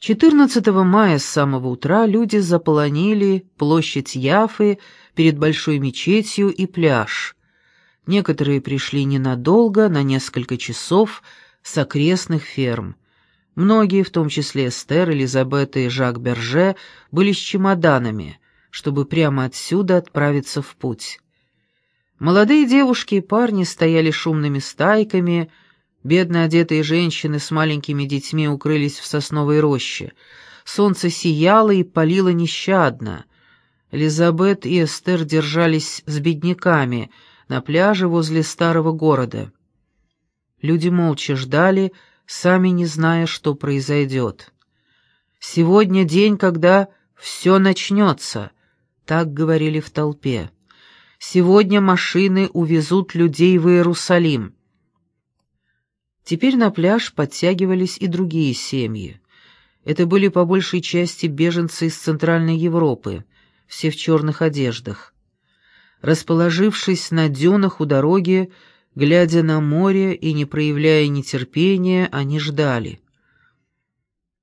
14 мая с самого утра люди заполонили площадь Яфы перед большой мечетью и пляж. Некоторые пришли ненадолго, на несколько часов, с окрестных ферм. Многие, в том числе Эстер, Элизабет и Жак Берже, были с чемоданами, чтобы прямо отсюда отправиться в путь. Молодые девушки и парни стояли шумными стайками, Бедно одетые женщины с маленькими детьми укрылись в сосновой роще. Солнце сияло и палило нещадно. Элизабет и Эстер держались с бедняками на пляже возле старого города. Люди молча ждали, сами не зная, что произойдет. «Сегодня день, когда все начнется», — так говорили в толпе. «Сегодня машины увезут людей в Иерусалим». Теперь на пляж подтягивались и другие семьи. Это были по большей части беженцы из Центральной Европы, все в черных одеждах. Расположившись на дюнах у дороги, глядя на море и не проявляя нетерпения, они ждали.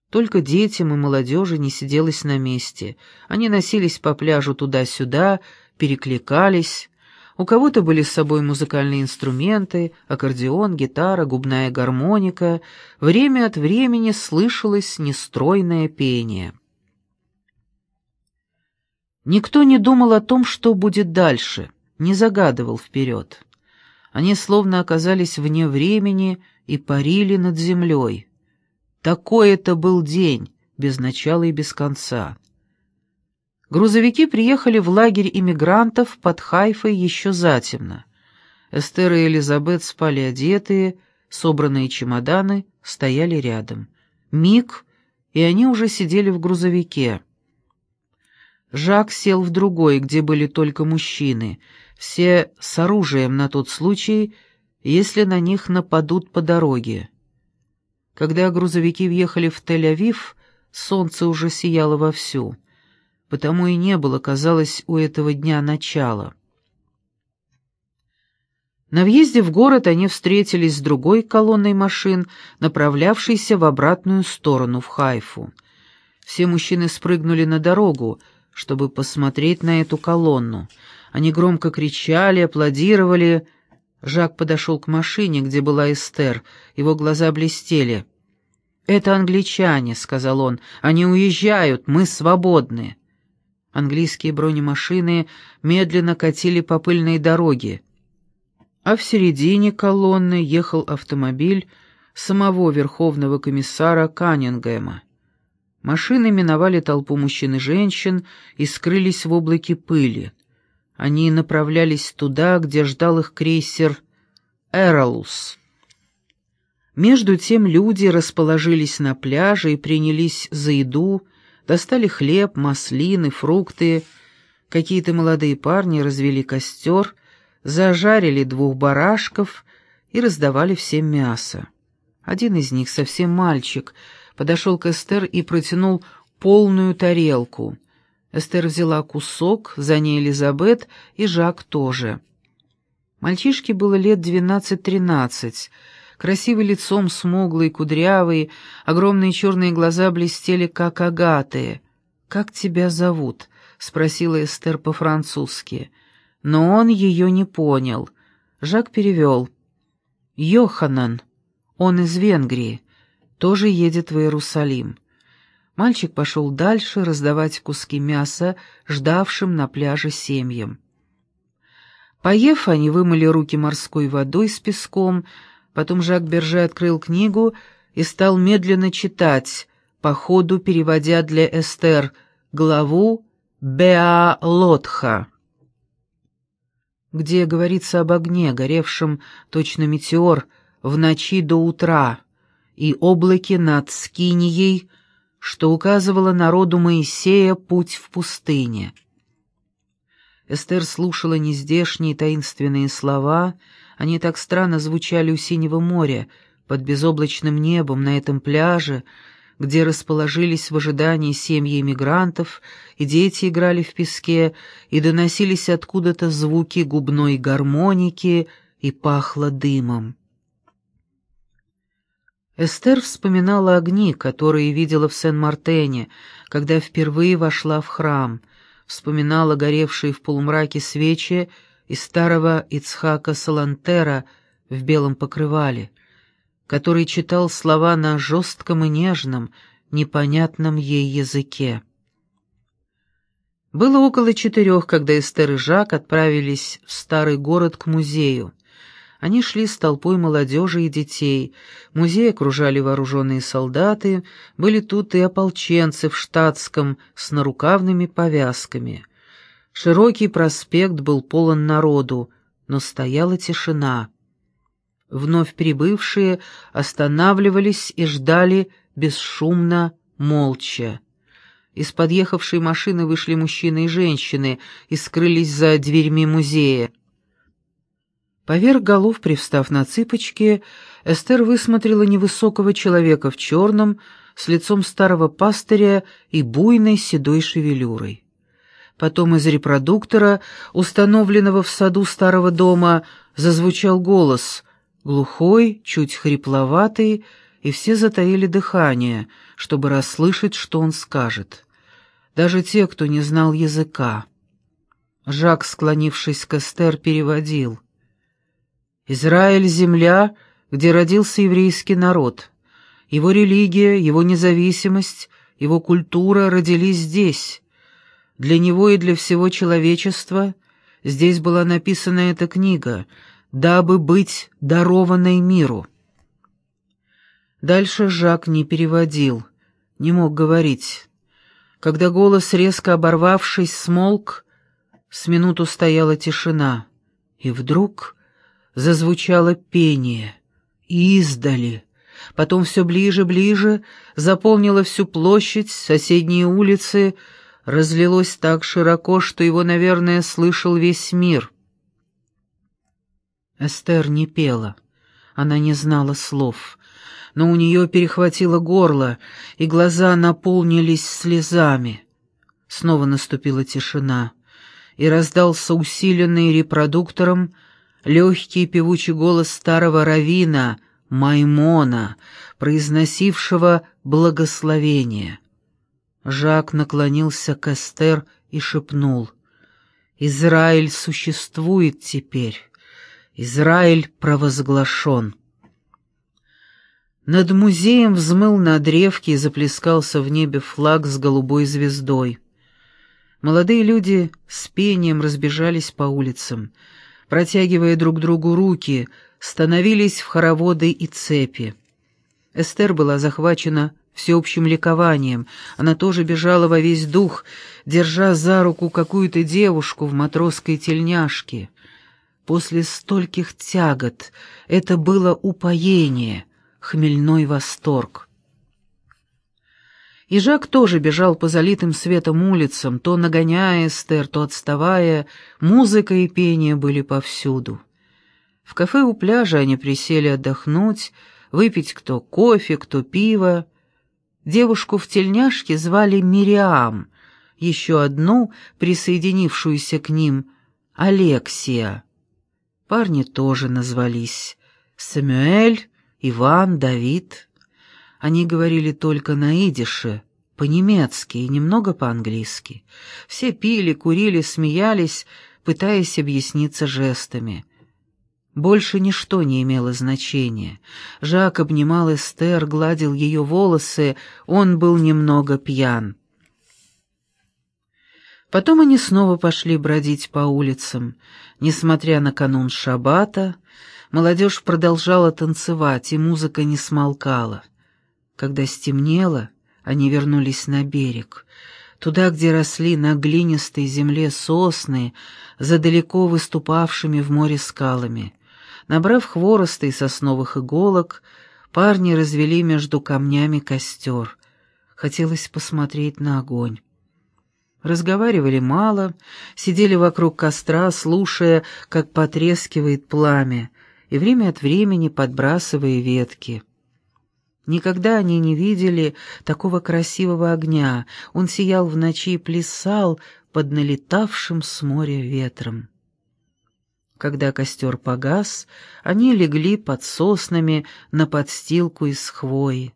Только детям и молодежи не сиделось на месте. Они носились по пляжу туда-сюда, перекликались, у кого-то были с собой музыкальные инструменты, аккордеон, гитара, губная гармоника. Время от времени слышалось нестройное пение. Никто не думал о том, что будет дальше, не загадывал вперед. Они словно оказались вне времени и парили над землей. Такой это был день, без начала и без конца. Грузовики приехали в лагерь иммигрантов под Хайфой еще затемно. Эстер и Элизабет спали одетые, собранные чемоданы стояли рядом. Миг, и они уже сидели в грузовике. Жак сел в другой, где были только мужчины, все с оружием на тот случай, если на них нападут по дороге. Когда грузовики въехали в Тель-Авив, солнце уже сияло вовсю потому и не было, казалось, у этого дня начала. На въезде в город они встретились с другой колонной машин, направлявшейся в обратную сторону, в Хайфу. Все мужчины спрыгнули на дорогу, чтобы посмотреть на эту колонну. Они громко кричали, аплодировали. Жак подошел к машине, где была Эстер. Его глаза блестели. «Это англичане», — сказал он. «Они уезжают, мы свободны». Английские бронемашины медленно катили по пыльной дороге, а в середине колонны ехал автомобиль самого верховного комиссара Каннингема. Машины миновали толпу мужчин и женщин и скрылись в облаке пыли. Они направлялись туда, где ждал их крейсер «Эролус». Между тем люди расположились на пляже и принялись за еду, Достали хлеб, маслины, фрукты. Какие-то молодые парни развели костер, зажарили двух барашков и раздавали всем мясо. Один из них, совсем мальчик, подошел к Эстер и протянул полную тарелку. Эстер взяла кусок, за ней Элизабет и Жак тоже. Мальчишке было лет двенадцать-тринадцать, красивый лицом, смуглый, кудрявый, огромные черные глаза блестели, как агатые. «Как тебя зовут?» — спросила Эстер по-французски. Но он ее не понял. Жак перевел. «Йоханан. Он из Венгрии. Тоже едет в Иерусалим». Мальчик пошел дальше раздавать куски мяса ждавшим на пляже семьям. Поев, они вымыли руки морской водой с песком, Потом Жак Берже открыл книгу и стал медленно читать, по ходу переводя для Эстер главу «Беа Лотха», где говорится об огне, горевшем точно метеор в ночи до утра, и облаке над Скинией, что указывало народу Моисея путь в пустыне. Эстер слушала нездешние таинственные слова — они так странно звучали у синего моря, под безоблачным небом на этом пляже, где расположились в ожидании семьи эмигрантов, и дети играли в песке, и доносились откуда-то звуки губной гармоники, и пахло дымом. Эстер вспоминала огни, которые видела в Сен-Мартене, когда впервые вошла в храм, вспоминала горевшие в полумраке свечи из старого Ицхака Салантера в белом покрывале, который читал слова на жестком и нежном, непонятном ей языке. Было около четырех, когда Эстер и Жак отправились в старый город к музею. Они шли с толпой молодежи и детей. Музей окружали вооруженные солдаты, были тут и ополченцы в штатском с нарукавными повязками. Широкий проспект был полон народу, но стояла тишина. Вновь прибывшие останавливались и ждали бесшумно, молча. Из подъехавшей машины вышли мужчины и женщины и скрылись за дверьми музея. Поверх голов, привстав на цыпочки, Эстер высмотрела невысокого человека в черном, с лицом старого пастыря и буйной седой шевелюрой. Потом из репродуктора, установленного в саду старого дома, зазвучал голос, глухой, чуть хрипловатый, и все затаили дыхание, чтобы расслышать, что он скажет. Даже те, кто не знал языка. Жак, склонившись к Эстер, переводил — Израиль — земля, где родился еврейский народ. Его религия, его независимость, его культура родились здесь. Для него и для всего человечества здесь была написана эта книга, дабы быть дарованной миру. Дальше Жак не переводил, не мог говорить. Когда голос, резко оборвавшись, смолк, с минуту стояла тишина, и вдруг зазвучало пение. Издали. Потом все ближе-ближе, заполнило всю площадь, соседние улицы, разлилось так широко, что его, наверное, слышал весь мир. Эстер не пела. Она не знала слов, но у нее перехватило горло, и глаза наполнились слезами. Снова наступила тишина, и раздался усиленный репродуктором легкий певучий голос старого равина Маймона, произносившего благословение. Жак наклонился к Эстер и шепнул, «Израиль существует теперь, Израиль провозглашен». Над музеем взмыл на древке и заплескался в небе флаг с голубой звездой. Молодые люди с пением разбежались по улицам — протягивая друг другу руки, становились в хороводы и цепи. Эстер была захвачена всеобщим ликованием. Она тоже бежала во весь дух, держа за руку какую-то девушку в матросской тельняшке. После стольких тягот это было упоение, хмельной восторг. И Жак тоже бежал по залитым светом улицам, то нагоняя Эстер, то отставая, музыка и пение были повсюду. В кафе у пляжа они присели отдохнуть, выпить кто кофе, кто пиво. Девушку в тельняшке звали Мириам, еще одну, присоединившуюся к ним, Алексия. Парни тоже назвались. Самюэль, Иван, Давид — они говорили только на идише, по-немецки и немного по-английски. Все пили, курили, смеялись, пытаясь объясниться жестами. Больше ничто не имело значения. Жак обнимал Эстер, гладил ее волосы, он был немного пьян. Потом они снова пошли бродить по улицам. Несмотря на канун шаббата, молодежь продолжала танцевать, и музыка не смолкала. Когда стемнело, они вернулись на берег, туда, где росли на глинистой земле сосны, за далеко выступавшими в море скалами. Набрав хвороста и сосновых иголок, парни развели между камнями костер. Хотелось посмотреть на огонь. Разговаривали мало, сидели вокруг костра, слушая, как потрескивает пламя, и время от времени подбрасывая ветки. Никогда они не видели такого красивого огня. Он сиял в ночи и плясал под налетавшим с моря ветром. Когда костер погас, они легли под соснами на подстилку из хвои.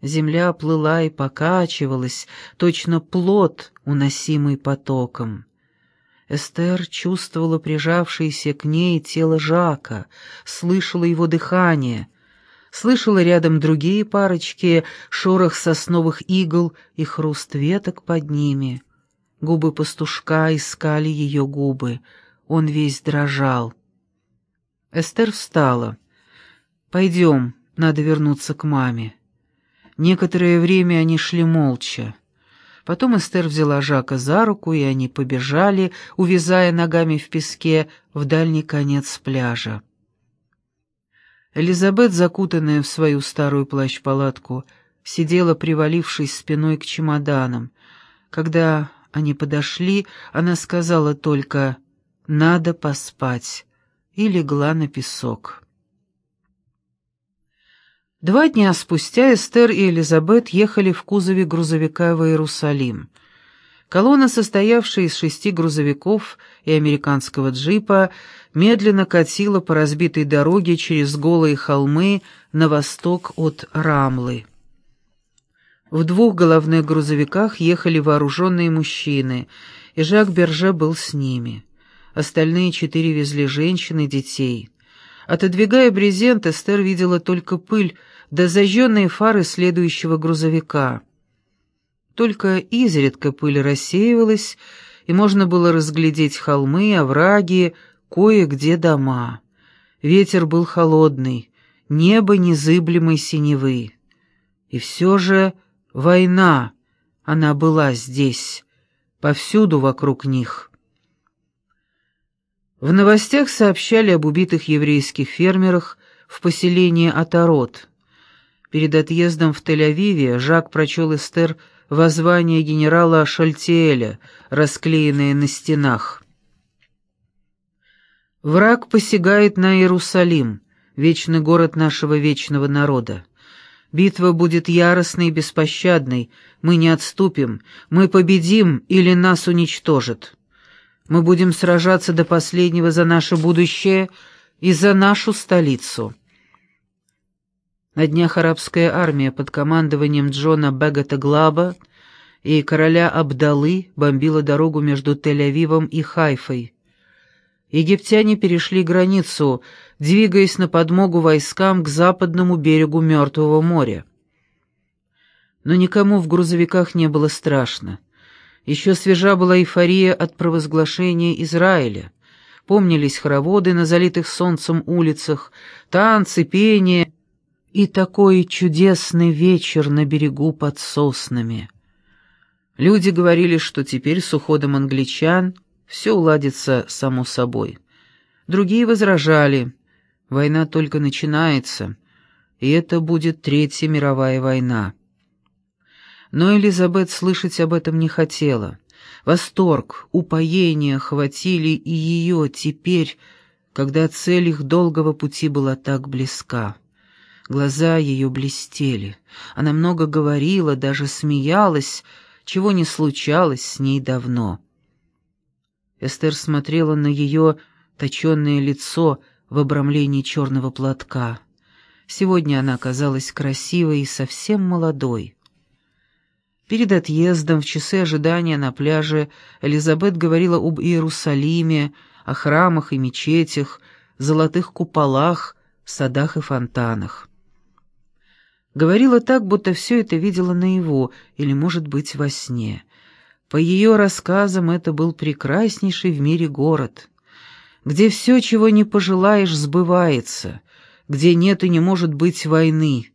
Земля плыла и покачивалась, точно плод, уносимый потоком. Эстер чувствовала прижавшееся к ней тело Жака, слышала его дыхание, слышала рядом другие парочки, шорох сосновых игл и хруст веток под ними. Губы пастушка искали ее губы, он весь дрожал. Эстер встала. «Пойдем, надо вернуться к маме». Некоторое время они шли молча. Потом Эстер взяла Жака за руку, и они побежали, увязая ногами в песке, в дальний конец пляжа. Элизабет, закутанная в свою старую плащ-палатку, сидела, привалившись спиной к чемоданам. Когда они подошли, она сказала только «надо поспать» и легла на песок. Два дня спустя Эстер и Элизабет ехали в кузове грузовика в Иерусалим. Колонна, состоявшая из шести грузовиков и американского джипа, медленно катила по разбитой дороге через голые холмы на восток от Рамлы. В двух головных грузовиках ехали вооруженные мужчины, и Жак Берже был с ними. Остальные четыре везли женщин и детей. Отодвигая брезент, Эстер видела только пыль, до зажженные фары следующего грузовика. Только изредка пыль рассеивалась, и можно было разглядеть холмы, овраги, кое-где дома. Ветер был холодный, небо незыблемой синевы. И все же война, она была здесь, повсюду вокруг них. В новостях сообщали об убитых еврейских фермерах в поселении Атарот. Перед отъездом в Тель-Авиве Жак прочел Эстер воззвание генерала Шальтиэля, расклеенное на стенах. «Враг посягает на Иерусалим, вечный город нашего вечного народа. Битва будет яростной и беспощадной, мы не отступим, мы победим или нас уничтожат. Мы будем сражаться до последнего за наше будущее и за нашу столицу». На днях арабская армия под командованием Джона Бегата Глаба и короля Абдалы бомбила дорогу между Тель-Авивом и Хайфой. Египтяне перешли границу, двигаясь на подмогу войскам к западному берегу Мертвого моря. Но никому в грузовиках не было страшно. Еще свежа была эйфория от провозглашения Израиля. Помнились хороводы на залитых солнцем улицах, танцы, пение — и такой чудесный вечер на берегу под соснами. Люди говорили, что теперь с уходом англичан все уладится само собой. Другие возражали, война только начинается, и это будет Третья мировая война. Но Элизабет слышать об этом не хотела. Восторг, упоение хватили и ее теперь, когда цель их долгого пути была так близка. Глаза ее блестели. Она много говорила, даже смеялась, чего не случалось с ней давно. Эстер смотрела на ее точенное лицо в обрамлении черного платка. Сегодня она казалась красивой и совсем молодой. Перед отъездом, в часы ожидания на пляже, Элизабет говорила об Иерусалиме, о храмах и мечетях, золотых куполах, садах и фонтанах. Говорила так, будто все это видела наяву или, может быть, во сне. По ее рассказам, это был прекраснейший в мире город, где все, чего не пожелаешь, сбывается, где нет и не может быть войны,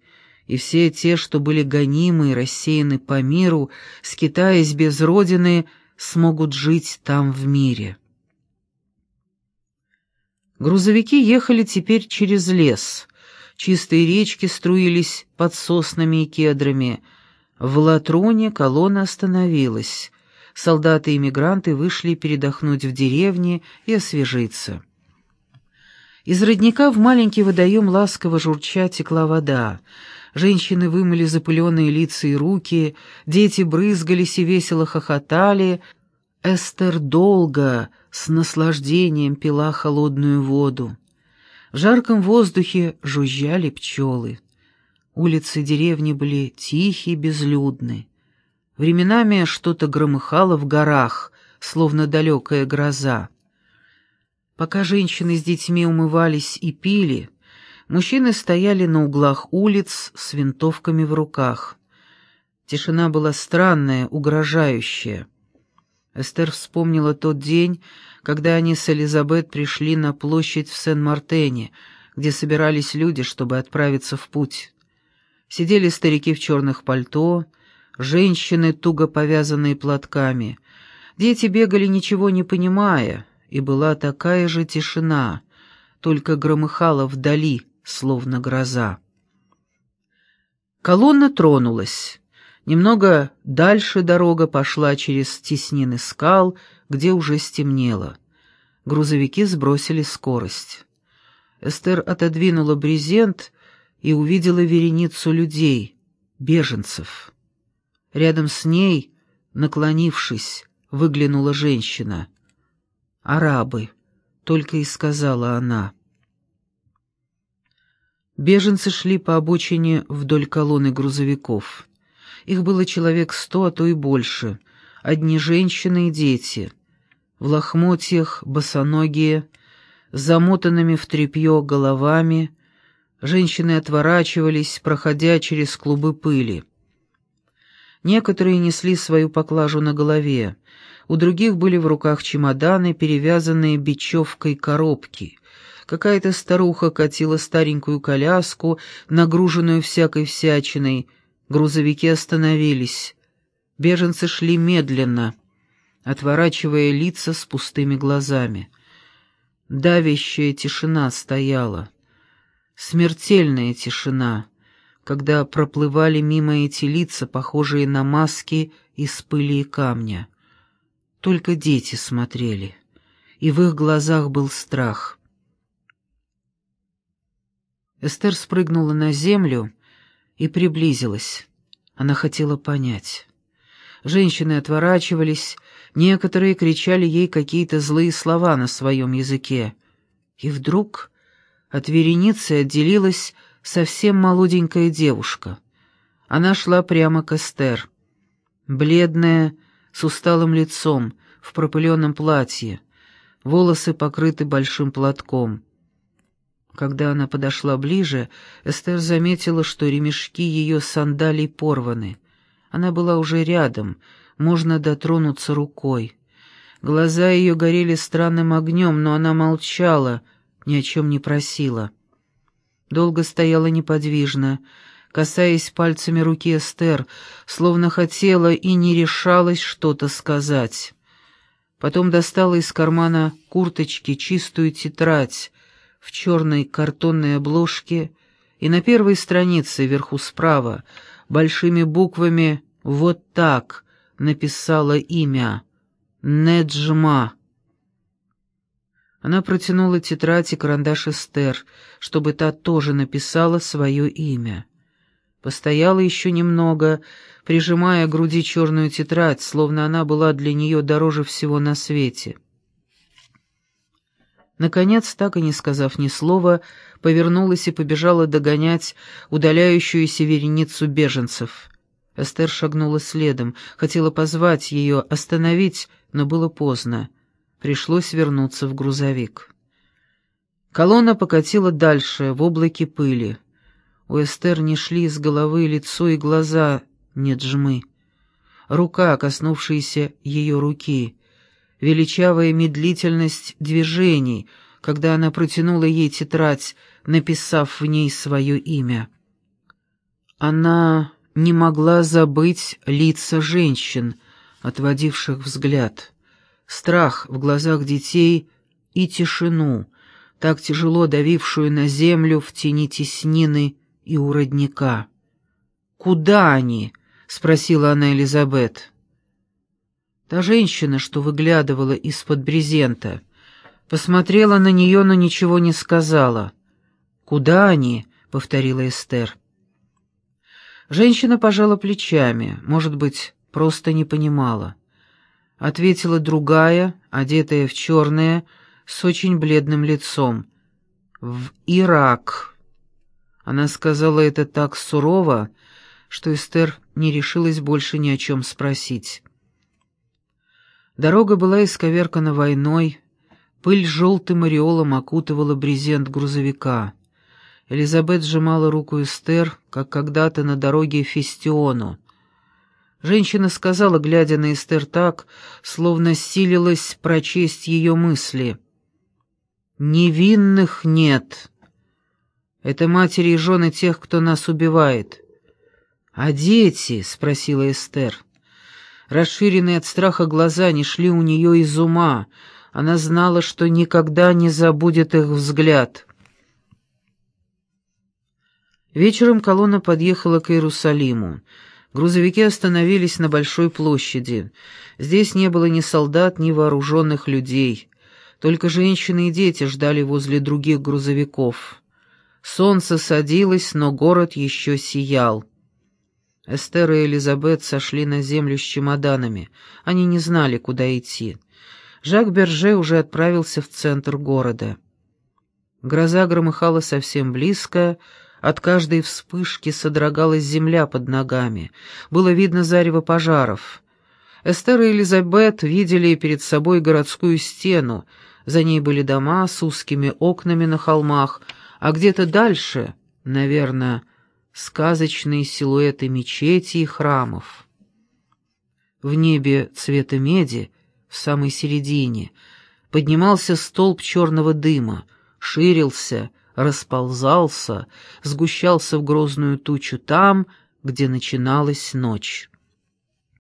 и все те, что были гонимы и рассеяны по миру, скитаясь без родины, смогут жить там в мире. Грузовики ехали теперь через лес — Чистые речки струились под соснами и кедрами. В Латроне колонна остановилась. Солдаты и мигранты вышли передохнуть в деревне и освежиться. Из родника в маленький водоем ласково журча текла вода. Женщины вымыли запыленные лица и руки, дети брызгались и весело хохотали. Эстер долго, с наслаждением пила холодную воду. В жарком воздухе жужжали пчелы. Улицы деревни были тихие, безлюдны. Временами что-то громыхало в горах, словно далекая гроза. Пока женщины с детьми умывались и пили, мужчины стояли на углах улиц с винтовками в руках. Тишина была странная, угрожающая. Эстер вспомнила тот день, когда они с Элизабет пришли на площадь в Сен-Мартене, где собирались люди, чтобы отправиться в путь. Сидели старики в черных пальто, женщины, туго повязанные платками. Дети бегали, ничего не понимая, и была такая же тишина, только громыхала вдали, словно гроза. Колонна тронулась. Немного дальше дорога пошла через теснины скал, где уже стемнело. Грузовики сбросили скорость. Эстер отодвинула брезент и увидела вереницу людей, беженцев. Рядом с ней, наклонившись, выглянула женщина. «Арабы», — только и сказала она. Беженцы шли по обочине вдоль колонны грузовиков. Их было человек сто, а то и больше. Одни женщины и дети. В лохмотьях, босоногие, замотанными в тряпье головами. Женщины отворачивались, проходя через клубы пыли. Некоторые несли свою поклажу на голове, у других были в руках чемоданы, перевязанные бечевкой коробки. Какая-то старуха катила старенькую коляску, нагруженную всякой всячиной, Грузовики остановились. Беженцы шли медленно, отворачивая лица с пустыми глазами. Давящая тишина стояла. Смертельная тишина, когда проплывали мимо эти лица, похожие на маски из пыли и камня. Только дети смотрели, и в их глазах был страх. Эстер спрыгнула на землю и приблизилась. Она хотела понять. Женщины отворачивались, некоторые кричали ей какие-то злые слова на своем языке. И вдруг от вереницы отделилась совсем молоденькая девушка. Она шла прямо к Эстер. Бледная, с усталым лицом, в пропыленном платье, волосы покрыты большим платком. Когда она подошла ближе, Эстер заметила, что ремешки ее сандалий порваны. Она была уже рядом, можно дотронуться рукой. Глаза ее горели странным огнем, но она молчала, ни о чем не просила. Долго стояла неподвижно, касаясь пальцами руки Эстер, словно хотела и не решалась что-то сказать. Потом достала из кармана курточки чистую тетрадь, в черной картонной обложке, и на первой странице вверху справа большими буквами «Вот так» написала имя «Неджма». Она протянула тетрадь и карандаш Эстер, чтобы та тоже написала свое имя. Постояла еще немного, прижимая к груди черную тетрадь, словно она была для нее дороже всего на свете. Наконец, так и не сказав ни слова, повернулась и побежала догонять удаляющуюся вереницу беженцев. Эстер шагнула следом, хотела позвать ее, остановить, но было поздно. Пришлось вернуться в грузовик. Колонна покатила дальше, в облаке пыли. У Эстер не шли с головы лицо и глаза, нет жмы. Рука, коснувшаяся ее руки — величавая медлительность движений, когда она протянула ей тетрадь, написав в ней свое имя. Она не могла забыть лица женщин, отводивших взгляд, страх в глазах детей и тишину, так тяжело давившую на землю в тени теснины и у родника. «Куда они?» — спросила она Элизабет. Та женщина, что выглядывала из-под брезента, посмотрела на нее, но ничего не сказала. «Куда они?» — повторила Эстер. Женщина пожала плечами, может быть, просто не понимала. — ответила другая, одетая в черное, с очень бледным лицом. «В Ирак». Она сказала это так сурово, что Эстер не решилась больше ни о чем спросить. Дорога была исковеркана войной, пыль желтым ореолом окутывала брезент грузовика. Элизабет сжимала руку Эстер, как когда-то на дороге Фестиону. Женщина сказала, глядя на Эстер так, словно силилась прочесть ее мысли. «Невинных нет. Это матери и жены тех, кто нас убивает». «А дети?» — спросила Эстер. Расширенные от страха глаза не шли у нее из ума. Она знала, что никогда не забудет их взгляд. Вечером колонна подъехала к Иерусалиму. Грузовики остановились на большой площади. Здесь не было ни солдат, ни вооруженных людей. Только женщины и дети ждали возле других грузовиков. Солнце садилось, но город еще сиял. Эстер и Элизабет сошли на землю с чемоданами. Они не знали, куда идти. Жак Берже уже отправился в центр города. Гроза громыхала совсем близко, от каждой вспышки содрогалась земля под ногами. Было видно зарево пожаров. Эстер и Элизабет видели перед собой городскую стену. За ней были дома с узкими окнами на холмах, а где-то дальше, наверное, сказочные силуэты мечетей и храмов. В небе цвета меди, в самой середине, поднимался столб черного дыма, ширился, расползался, сгущался в грозную тучу там, где начиналась ночь.